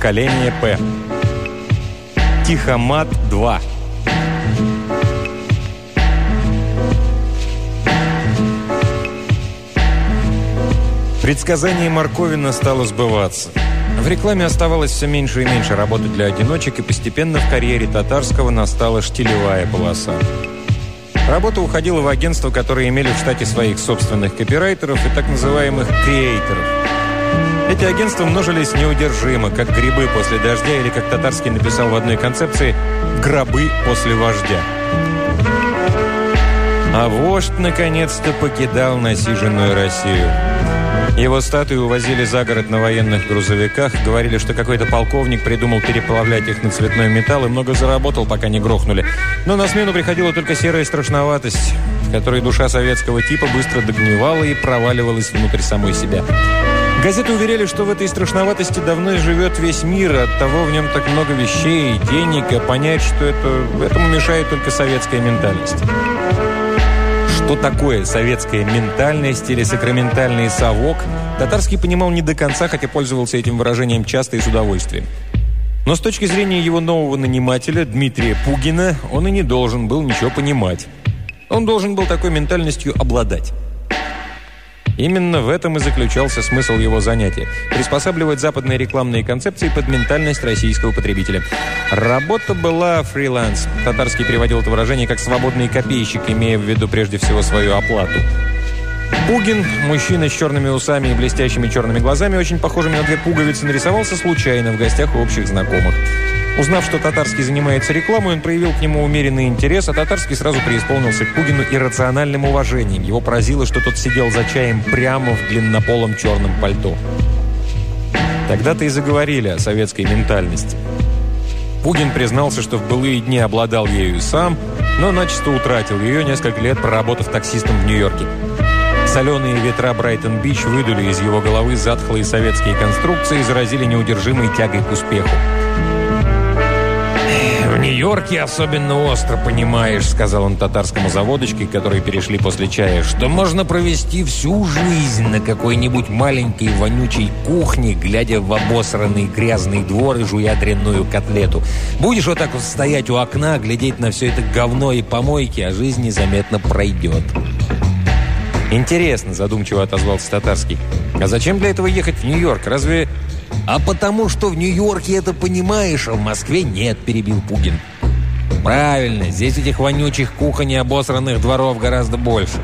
Поколение П. Тихомат 2. Предсказание Марковина стало сбываться. В рекламе оставалось все меньше и меньше работы для одиночек, и постепенно в карьере Татарского настала штилевая полоса. Работа уходила в агентства, которые имели в штате своих собственных копирайтеров и так называемых креаторов. Эти агентства множились неудержимо, как грибы после дождя или, как Татарский написал в одной концепции, «гробы после вождя». А вождь наконец-то покидал насиженную Россию. Его статуи увозили за город на военных грузовиках, говорили, что какой-то полковник придумал переплавлять их на цветной металл и много заработал, пока не грохнули. Но на смену приходила только серая страшноватость, в которой душа советского типа быстро догнивала и проваливалась внутрь самой себя. Газеты уверяли, что в этой страшноватости давно живет весь мир, от того в нем так много вещей денег, а понять, что это, этому мешает только советская ментальность. Что такое советская ментальность или сакраментальный совок, Татарский понимал не до конца, хотя пользовался этим выражением часто и с удовольствием. Но с точки зрения его нового нанимателя, Дмитрия Пугина, он и не должен был ничего понимать. Он должен был такой ментальностью обладать. Именно в этом и заключался смысл его занятия – приспосабливать западные рекламные концепции под ментальность российского потребителя. Работа была фриланс. Татарский переводил это выражение как «свободный копейщик», имея в виду прежде всего свою оплату. Пугин, мужчина с черными усами и блестящими черными глазами, очень похожими на две пуговицы, нарисовался случайно в гостях у общих знакомых. Узнав, что Татарский занимается рекламой, он проявил к нему умеренный интерес, а Татарский сразу преисполнился к Пугину иррациональным уважением. Его поразило, что тот сидел за чаем прямо в длиннополом черном пальто. Тогда-то и заговорили о советской ментальности. Пугин признался, что в былые дни обладал ею сам, но начисто утратил ее, несколько лет проработав таксистом в Нью-Йорке. Соленые ветра Брайтон-Бич выдули из его головы затхлые советские конструкции и заразили неудержимой тягой к успеху. «В Нью-Йорке особенно остро понимаешь», — сказал он татарскому заводочке, которые перешли после чая, «что можно провести всю жизнь на какой-нибудь маленькой вонючей кухне, глядя в обосранный грязный двор и жуя дрянную котлету. Будешь вот так вот стоять у окна, глядеть на все это говно и помойки, а жизнь незаметно пройдет». «Интересно», — задумчиво отозвался татарский. «А зачем для этого ехать в Нью-Йорк? Разве «А потому что в Нью-Йорке это понимаешь, а в Москве нет», – перебил Пугин. «Правильно, здесь этих вонючих кухонь и обосранных дворов гораздо больше.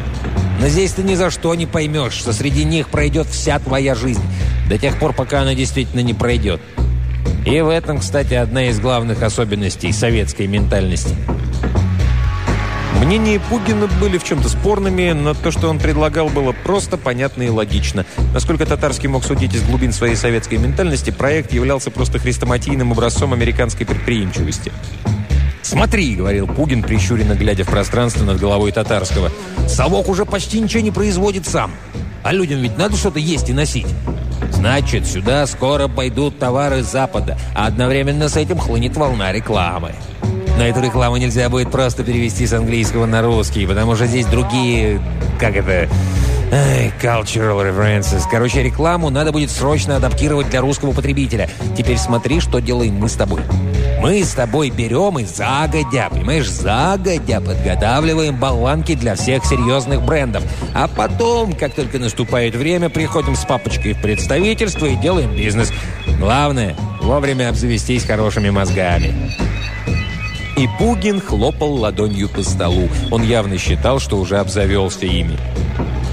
Но здесь ты ни за что не поймешь, что среди них пройдет вся твоя жизнь, до тех пор, пока она действительно не пройдет. И в этом, кстати, одна из главных особенностей советской ментальности – Мнения Пугина были в чем-то спорными, но то, что он предлагал, было просто понятно и логично. Насколько Татарский мог судить из глубин своей советской ментальности, проект являлся просто хрестоматийным образцом американской предприимчивости. «Смотри», — говорил Пугин, прищуренно глядя в пространство над головой Татарского, «совок уже почти ничего не производит сам. А людям ведь надо что-то есть и носить. Значит, сюда скоро пойдут товары Запада, а одновременно с этим хлынет волна рекламы. Но эту рекламу нельзя будет просто перевести с английского на русский, потому что здесь другие... Как это... Cultural references. Короче, рекламу надо будет срочно адаптировать для русского потребителя. Теперь смотри, что делаем мы с тобой. Мы с тобой берем и загодя, понимаешь, загодя подготавливаем болванки для всех серьезных брендов. А потом, как только наступает время, приходим с папочкой в представительство и делаем бизнес. Главное, вовремя обзавестись хорошими мозгами. И Пугин хлопал ладонью по столу. Он явно считал, что уже обзавелся ими.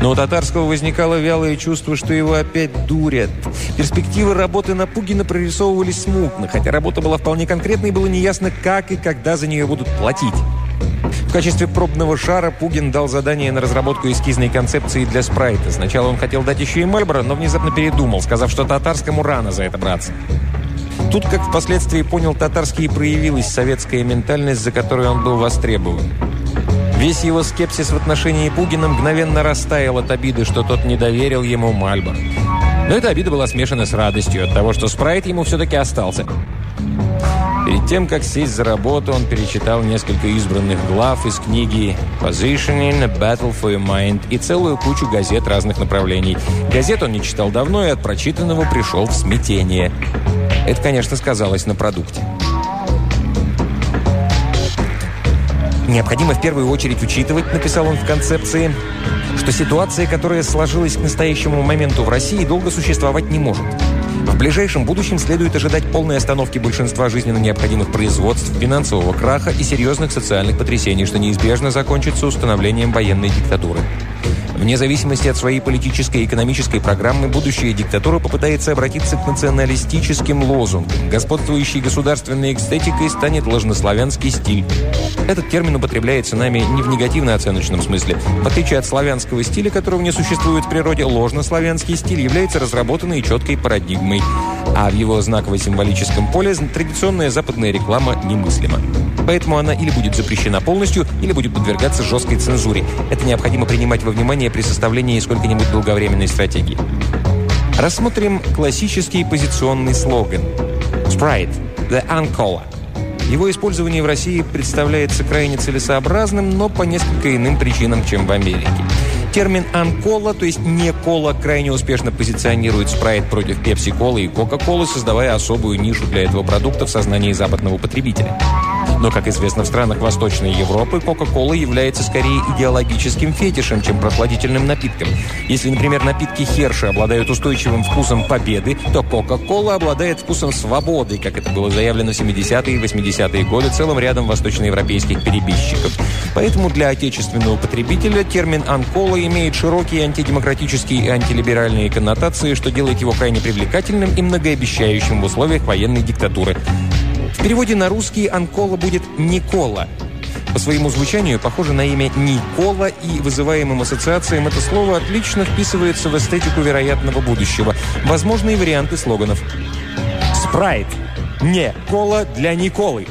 Но у Татарского возникало вялое чувство, что его опять дурят. Перспективы работы на Пугина прорисовывались смутно, хотя работа была вполне конкретной, и было неясно, как и когда за нее будут платить. В качестве пробного шара Пугин дал задание на разработку эскизной концепции для спрайта. Сначала он хотел дать еще и Мальборо, но внезапно передумал, сказав, что Татарскому рано за это браться. Тут, как впоследствии понял татарский, проявилась советская ментальность, за которую он был востребован. Весь его скепсис в отношении Пугина мгновенно растаял от обиды, что тот не доверил ему Мальбор. Но эта обида была смешана с радостью от того, что спрайт ему все-таки остался. Перед тем, как сесть за работу, он перечитал несколько избранных глав из книги «Positioning a Battle for Your Mind» и целую кучу газет разных направлений. Газет он не читал давно и от прочитанного пришел в смятение. Это, конечно, сказалось на продукте. Необходимо в первую очередь учитывать, написал он в концепции, что ситуация, которая сложилась к настоящему моменту в России, долго существовать не может. В ближайшем будущем следует ожидать полной остановки большинства жизненно необходимых производств, финансового краха и серьезных социальных потрясений, что неизбежно закончится установлением военной диктатуры. Вне зависимости от своей политической и экономической программы, будущая диктатура попытается обратиться к националистическим лозунгам. Господствующей государственной эстетикой станет ложнославянский стиль. Этот термин употребляется нами не в негативно-оценочном смысле. В отличие от славянского стиля, которого не существует в природе, ложнославянский стиль является разработанной и четкой парадигмой. А в его знаково-символическом поле традиционная западная реклама немыслима. Поэтому она или будет запрещена полностью, или будет подвергаться жесткой цензуре. Это необходимо принимать во внимание при составлении сколько-нибудь долговременной стратегии. Рассмотрим классический позиционный слоган. Sprite – The Uncola. Его использование в России представляется крайне целесообразным, но по несколько иным причинам, чем в Америке. Термин «анкола», то есть не кола, крайне успешно позиционирует спрайт против пепси-колы и кока-колы, создавая особую нишу для этого продукта в сознании западного потребителя. Но, как известно, в странах Восточной Европы Кока-Кола является скорее идеологическим фетишем, чем прохладительным напитком. Если, например, напитки Херши обладают устойчивым вкусом победы, то Кока-Кола обладает вкусом свободы, как это было заявлено в 70-е и 80-е годы целым рядом восточноевропейских перебежчиков. Поэтому для отечественного потребителя термин «анкола» имеет широкие антидемократические и антилиберальные коннотации, что делает его крайне привлекательным и многообещающим в условиях военной диктатуры. В переводе на русский «Анкола» будет «Никола». По своему звучанию похоже на имя Никола, и вызываемым ассоциациям это слово отлично вписывается в эстетику вероятного будущего. Возможные варианты слоганов. Спрайт. Не кола для Николы.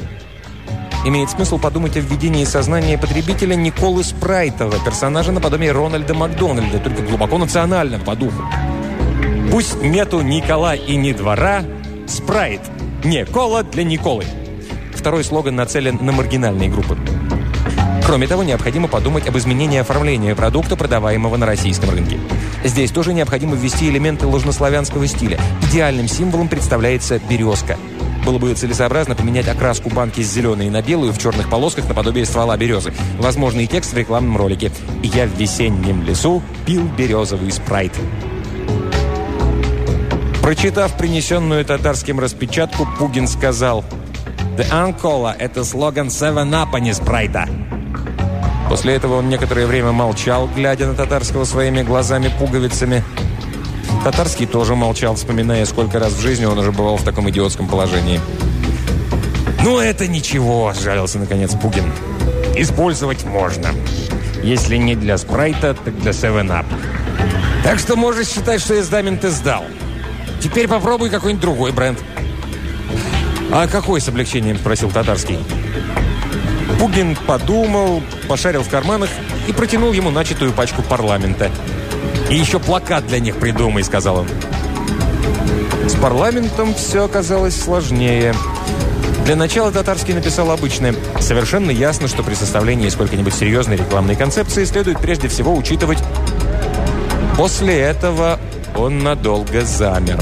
Имеет смысл подумать о введении сознания потребителя Николы Спрайтова, персонажа наподобие Рональда Макдональда, только глубоко национальным по духу. Пусть нету Никола и ни двора, Спрайт. Не кола для Николы. Второй слоган нацелен на маргинальные группы. Кроме того, необходимо подумать об изменении оформления продукта, продаваемого на российском рынке. Здесь тоже необходимо ввести элементы ложнославянского стиля. Идеальным символом представляется березка. Было бы целесообразно поменять окраску банки с зеленой на белую в черных полосках наподобие ствола березы. Возможный текст в рекламном ролике. «Я в весеннем лесу пил березовый спрайт». Прочитав принесенную татарским распечатку, Пугин сказал «The Ancola» — это слоган «Seven а не спрайта». После этого он некоторое время молчал, глядя на татарского своими глазами-пуговицами. Татарский тоже молчал, вспоминая, сколько раз в жизни он уже бывал в таком идиотском положении. «Ну, это ничего», – сжалился наконец Пугин. «Использовать можно. Если не для спрайта, так для 7-Up. Так что можешь считать, что экзамен ты сдал. Теперь попробуй какой-нибудь другой бренд». «А какой с облегчением?» – спросил Татарский. Пугин подумал, пошарил в карманах и протянул ему начатую пачку парламента. «И еще плакат для них придумай», – сказал он. С парламентом все оказалось сложнее. Для начала Татарский написал обычное. Совершенно ясно, что при составлении сколько-нибудь серьезной рекламной концепции следует прежде всего учитывать... После этого он надолго замер.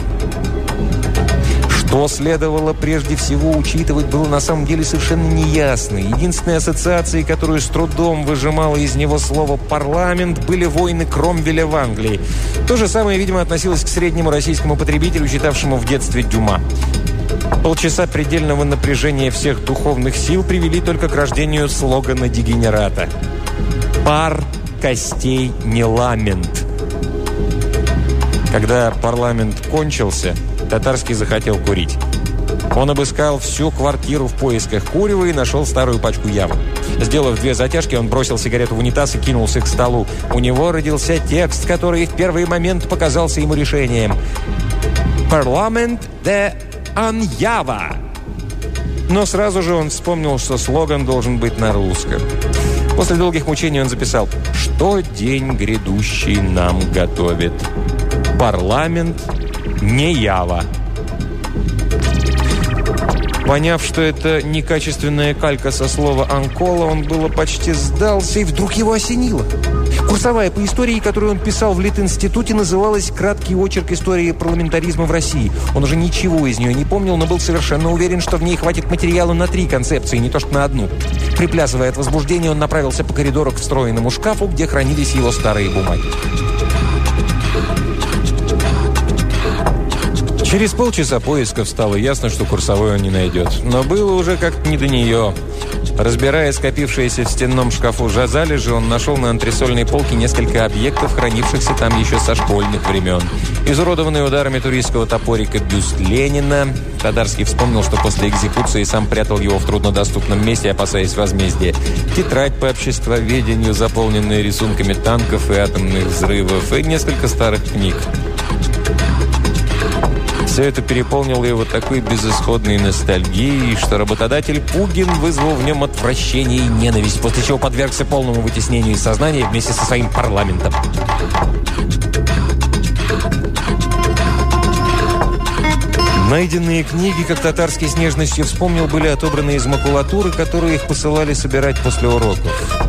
Что следовало прежде всего учитывать, было на самом деле совершенно неясно. Единственной ассоциацией, которую с трудом выжимало из него слово «парламент», были войны Кромвеля в Англии. То же самое, видимо, относилось к среднему российскому потребителю, читавшему в детстве Дюма. Полчаса предельного напряжения всех духовных сил привели только к рождению слогана дегенерата. «Пар костей не ламент». Когда парламент кончился, Татарский захотел курить. Он обыскал всю квартиру в поисках курева и нашел старую пачку явы. Сделав две затяжки, он бросил сигарету в унитаз и кинулся к столу. У него родился текст, который в первый момент показался ему решением. «Парламент де Аньява». Но сразу же он вспомнил, что слоган должен быть на русском. После долгих мучений он записал «Что день грядущий нам готовит?» Парламент не Ява. Поняв, что это некачественная калька со слова «анкола», он было почти сдался, и вдруг его осенило. Курсовая по истории, которую он писал в Литинституте, называлась «Краткий очерк истории парламентаризма в России». Он уже ничего из нее не помнил, но был совершенно уверен, что в ней хватит материала на три концепции, не то что на одну. Приплясывая от возбуждения, он направился по коридору к встроенному шкафу, где хранились его старые бумаги. Через полчаса поисков стало ясно, что курсовой он не найдет. Но было уже как-то не до нее. Разбирая скопившиеся в стенном шкафу залежи, он нашел на антресольной полке несколько объектов, хранившихся там еще со школьных времен. Изуродованный ударами туристского топорика бюст Ленина. Татарский вспомнил, что после экзекуции сам прятал его в труднодоступном месте, опасаясь возмездия. Тетрадь по обществоведению, заполненная рисунками танков и атомных взрывов, и несколько старых книг. Все это переполнило его такой безысходной ностальгией, что работодатель Пугин вызвал в нем отвращение и ненависть, после чего подвергся полному вытеснению из сознания вместе со своим парламентом. Найденные книги, как татарский с нежностью вспомнил, были отобраны из макулатуры, которую их посылали собирать после уроков.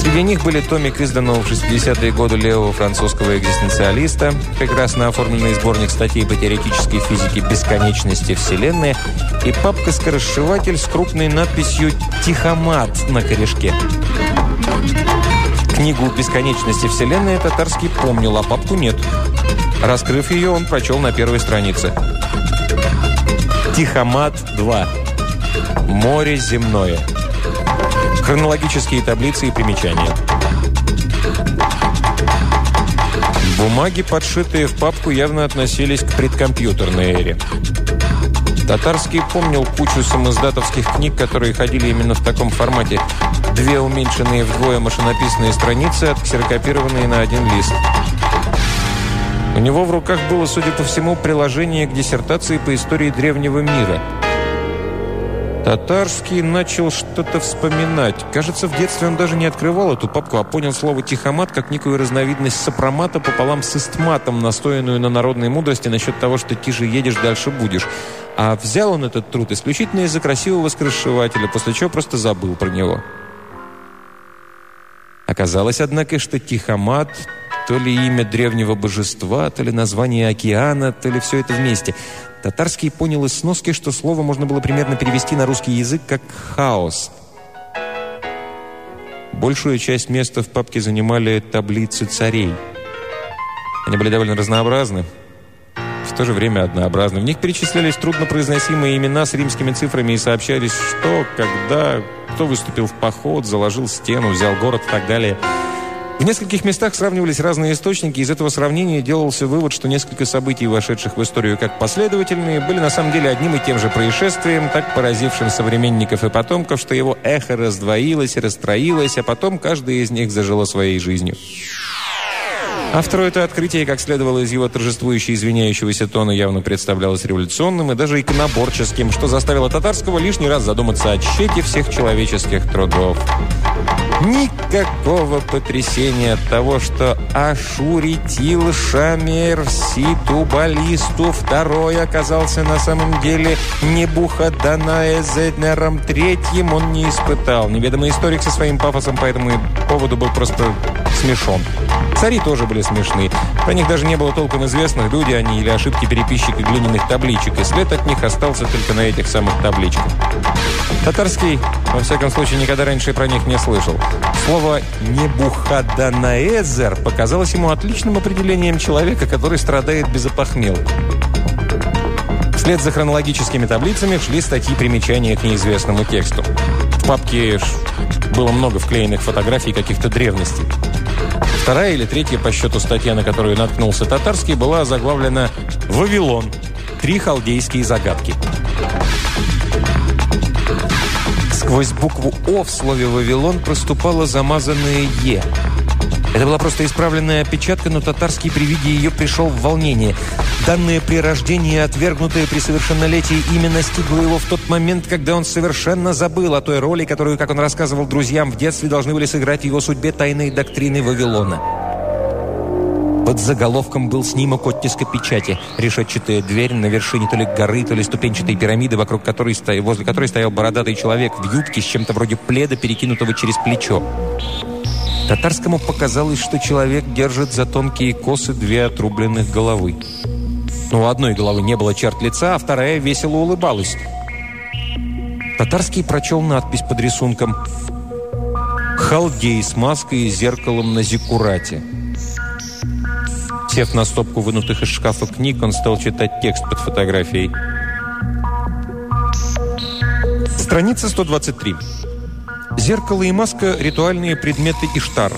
Среди них были томик, изданного в 60-е годы левого французского экзистенциалиста, прекрасно оформленный сборник статей по теоретической физике бесконечности Вселенной и папка-скоросшиватель с крупной надписью «Тихомат» на корешке. Книгу «Бесконечности Вселенной» татарский помнил, а папку нет. Раскрыв ее, он прочел на первой странице. «Тихомат 2. Море земное». Хронологические таблицы и примечания. Бумаги, подшитые в папку, явно относились к предкомпьютерной эре. Татарский помнил кучу самоздатовских книг, которые ходили именно в таком формате. Две уменьшенные вдвое машинописные страницы, отксерокопированные на один лист. У него в руках было, судя по всему, приложение к диссертации по истории древнего мира – Татарский начал что-то вспоминать. Кажется, в детстве он даже не открывал эту папку, а понял слово «тихомат» как некую разновидность сопромата пополам с истматом, настоянную на народной мудрости насчет того, что тише едешь, дальше будешь. А взял он этот труд исключительно из-за красивого скрышевателя, после чего просто забыл про него. Оказалось, однако, что Тихомат то ли имя древнего божества, то ли название океана, то ли все это вместе. Татарский понял из сноски, что слово можно было примерно перевести на русский язык как «хаос». Большую часть места в папке занимали таблицы царей. Они были довольно разнообразны, в то же время однообразны. В них перечислялись труднопроизносимые имена с римскими цифрами и сообщались, что, когда, кто выступил в поход, заложил стену, взял город и так далее – в нескольких местах сравнивались разные источники. Из этого сравнения делался вывод, что несколько событий, вошедших в историю как последовательные, были на самом деле одним и тем же происшествием, так поразившим современников и потомков, что его эхо раздвоилось расстроилось, а потом каждая из них зажила своей жизнью. Автору это открытие, как следовало из его торжествующей извиняющегося тона, явно представлялось революционным и даже иконоборческим, что заставило Татарского лишний раз задуматься о тщете всех человеческих трудов. Никакого потрясения от того, что Ашуритил Шамер Ситубалисту второй оказался на самом деле не Бухаданая Зеднером третьим он не испытал. Неведомый историк со своим пафосом по этому поводу был просто смешон. Цари тоже были смешны. Про них даже не было толком известных, люди они или ошибки переписчика глиняных табличек, и след от них остался только на этих самых табличках. Татарский, во всяком случае, никогда раньше про них не слышал. Слово «небухаданаэзер» показалось ему отличным определением человека, который страдает без опохмел. Вслед за хронологическими таблицами шли статьи примечания к неизвестному тексту. В папке было много вклеенных фотографий каких-то древностей. Вторая или третья по счету статья, на которую наткнулся Татарский, была заглавлена «Вавилон. Три халдейские загадки». Сквозь букву «О» в слове «Вавилон» проступало замазанное «Е». Это была просто исправленная опечатка, но татарский при виде ее пришел в волнение. Данное при рождении, отвергнутое при совершеннолетии, имя настигло его в тот момент, когда он совершенно забыл о той роли, которую, как он рассказывал друзьям в детстве, должны были сыграть в его судьбе тайные доктрины Вавилона. Под заголовком был снимок оттиска печати. Решетчатая дверь на вершине то ли горы, то ли ступенчатой пирамиды, вокруг которой, возле которой стоял бородатый человек в юбке с чем-то вроде пледа, перекинутого через плечо. Татарскому показалось, что человек держит за тонкие косы две отрубленных головы. Но у одной головы не было черт лица, а вторая весело улыбалась. Татарский прочел надпись под рисунком «Халдей с маской и зеркалом на зиккурате». Сев на стопку вынутых из шкафа книг, он стал читать текст под фотографией. Страница 123. Зеркало и маска – ритуальные предметы Иштар.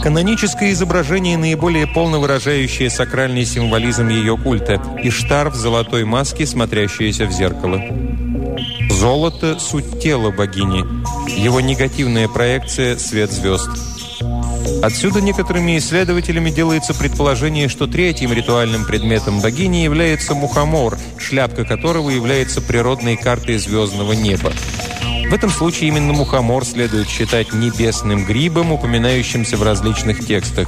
Каноническое изображение, наиболее полно выражающее сакральный символизм ее культа. Иштар в золотой маске, смотрящаяся в зеркало. Золото – суть тела богини. Его негативная проекция – свет звезд. Отсюда некоторыми исследователями делается предположение, что третьим ритуальным предметом богини является мухомор, шляпка которого является природной картой звездного неба. В этом случае именно мухомор следует считать небесным грибом, упоминающимся в различных текстах.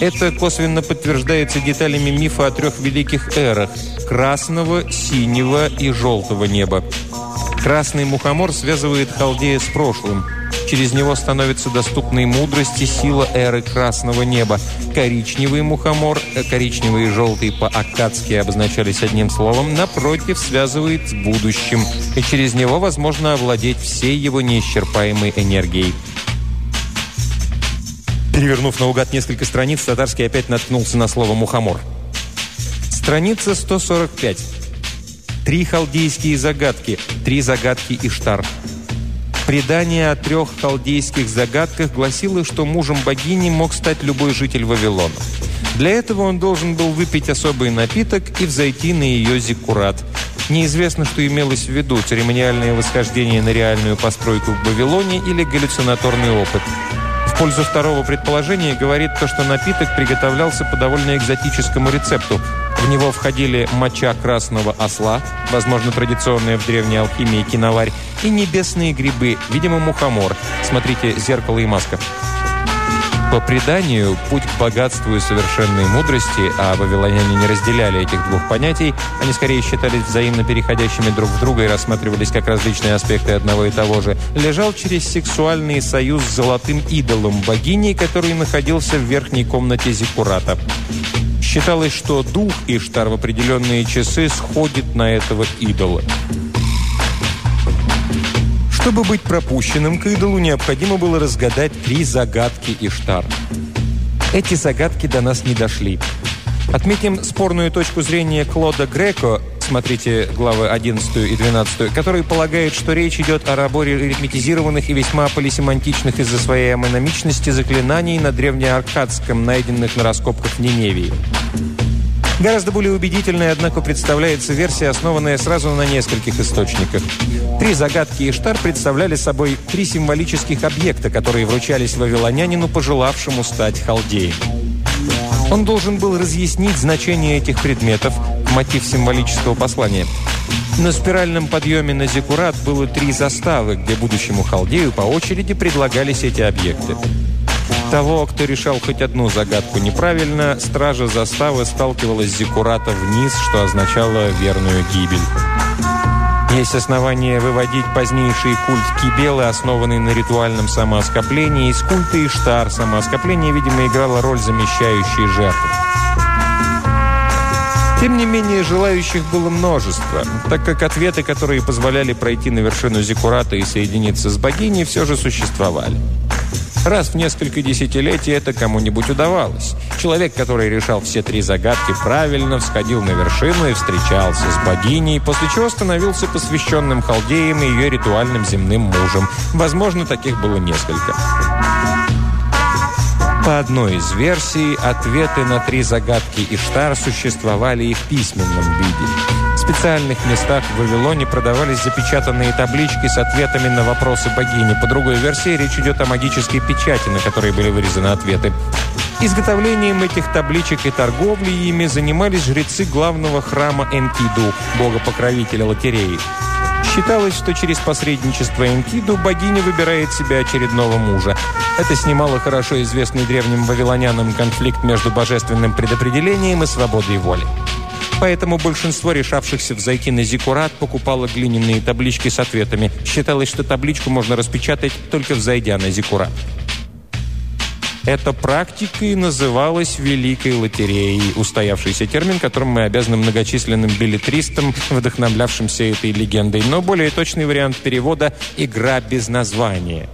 Это косвенно подтверждается деталями мифа о трех великих эрах – красного, синего и желтого неба. Красный мухомор связывает Халдея с прошлым – Через него становится доступной мудрость и сила эры красного неба. Коричневый мухомор, э, коричневый и желтый по-аккадски обозначались одним словом, напротив, связывает с будущим, и через него возможно овладеть всей его неисчерпаемой энергией. Перевернув наугад несколько страниц, Татарский опять наткнулся на слово «мухомор». Страница 145. Три халдейские загадки. Три загадки Иштар. Предание о трех халдейских загадках гласило, что мужем богини мог стать любой житель Вавилона. Для этого он должен был выпить особый напиток и взойти на ее зиккурат. Неизвестно, что имелось в виду – церемониальное восхождение на реальную постройку в Вавилоне или галлюцинаторный опыт. В пользу второго предположения говорит то, что напиток приготовлялся по довольно экзотическому рецепту – в него входили моча красного осла, возможно, традиционная в древней алхимии киноварь, и небесные грибы, видимо, мухомор. Смотрите «Зеркало и маска». По преданию, путь к богатству и совершенной мудрости, а вавилоняне не разделяли этих двух понятий, они скорее считались взаимно переходящими друг в друга и рассматривались как различные аспекты одного и того же, лежал через сексуальный союз с золотым идолом богини, который находился в верхней комнате Зиккурата. Считалось, что дух Иштар в определенные часы сходит на этого идола. Чтобы быть пропущенным к идолу, необходимо было разгадать три загадки Иштар. Эти загадки до нас не дошли. Отметим спорную точку зрения Клода Греко, смотрите главы 11 и 12, который полагает, что речь идет о раборе арифметизированных и весьма полисемантичных из-за своей амономичности заклинаний на древнеаркадском, найденных на раскопках в Ниневии. Гораздо более убедительной, однако, представляется версия, основанная сразу на нескольких источниках. Три загадки Иштар представляли собой три символических объекта, которые вручались вавилонянину, пожелавшему стать халдеем. Он должен был разъяснить значение этих предметов, мотив символического послания. На спиральном подъеме на Зикурат было три заставы, где будущему халдею по очереди предлагались эти объекты. Того, кто решал хоть одну загадку неправильно, стража заставы сталкивалась с Зиккурата вниз, что означало верную гибель. Есть основания выводить позднейший культ Кибелы, основанный на ритуальном самооскоплении, из культа Иштар. Самооскопление, видимо, играло роль замещающей жертвы. Тем не менее, желающих было множество, так как ответы, которые позволяли пройти на вершину Зиккурата и соединиться с богиней, все же существовали. Раз в несколько десятилетий это кому-нибудь удавалось. Человек, который решал все три загадки правильно, всходил на вершину и встречался с богиней, после чего становился посвященным халдеям и ее ритуальным земным мужем. Возможно, таких было несколько. По одной из версий, ответы на три загадки Иштар существовали и в письменном виде. В специальных местах в Вавилоне продавались запечатанные таблички с ответами на вопросы богини. По другой версии, речь идет о магической печати, на которой были вырезаны ответы. Изготовлением этих табличек и торговлей ими занимались жрецы главного храма Энкиду, бога-покровителя лотереи. Считалось, что через посредничество Энкиду богиня выбирает себе очередного мужа. Это снимало хорошо известный древним вавилонянам конфликт между божественным предопределением и свободой воли. Поэтому большинство решавшихся взойти на зиккурат покупало глиняные таблички с ответами. Считалось, что табличку можно распечатать, только взойдя на зиккурат. Эта практика и называлась «Великой лотереей», устоявшийся термин, которым мы обязаны многочисленным билетристам, вдохновлявшимся этой легендой. Но более точный вариант перевода «Игра без названия».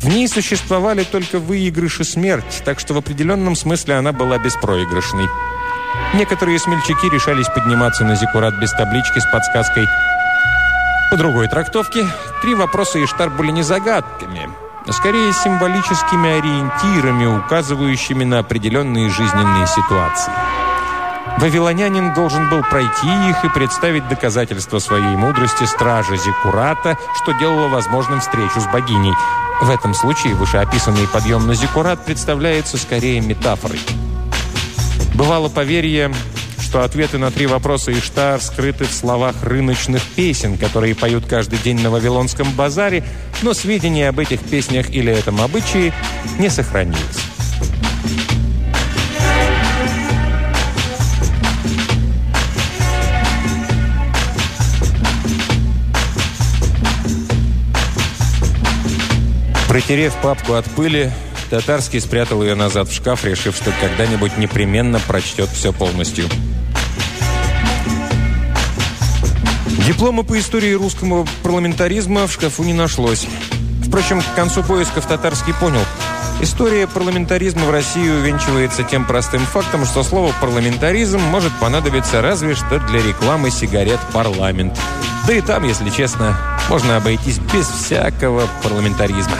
В ней существовали только выигрыш и смерть, так что в определенном смысле она была беспроигрышной. Некоторые смельчаки решались подниматься на зиккурат без таблички с подсказкой. По другой трактовке, три вопроса Иштар были не загадками – скорее символическими ориентирами, указывающими на определенные жизненные ситуации. Вавилонянин должен был пройти их и представить доказательства своей мудрости стража Зиккурата, что делало возможным встречу с богиней. В этом случае вышеописанный подъем на Зиккурат представляется скорее метафорой. Бывало поверье, что ответы на три вопроса Иштар скрыты в словах рыночных песен, которые поют каждый день на Вавилонском базаре, но сведения об этих песнях или этом обычае не сохранилось. Протерев папку от пыли, Татарский спрятал ее назад в шкаф, решив, что когда-нибудь непременно прочтет все полностью. Диплома по истории русского парламентаризма в шкафу не нашлось. Впрочем, к концу поисков Татарский понял. История парламентаризма в России увенчивается тем простым фактом, что слово «парламентаризм» может понадобиться разве что для рекламы сигарет «Парламент». Да и там, если честно, можно обойтись без всякого парламентаризма.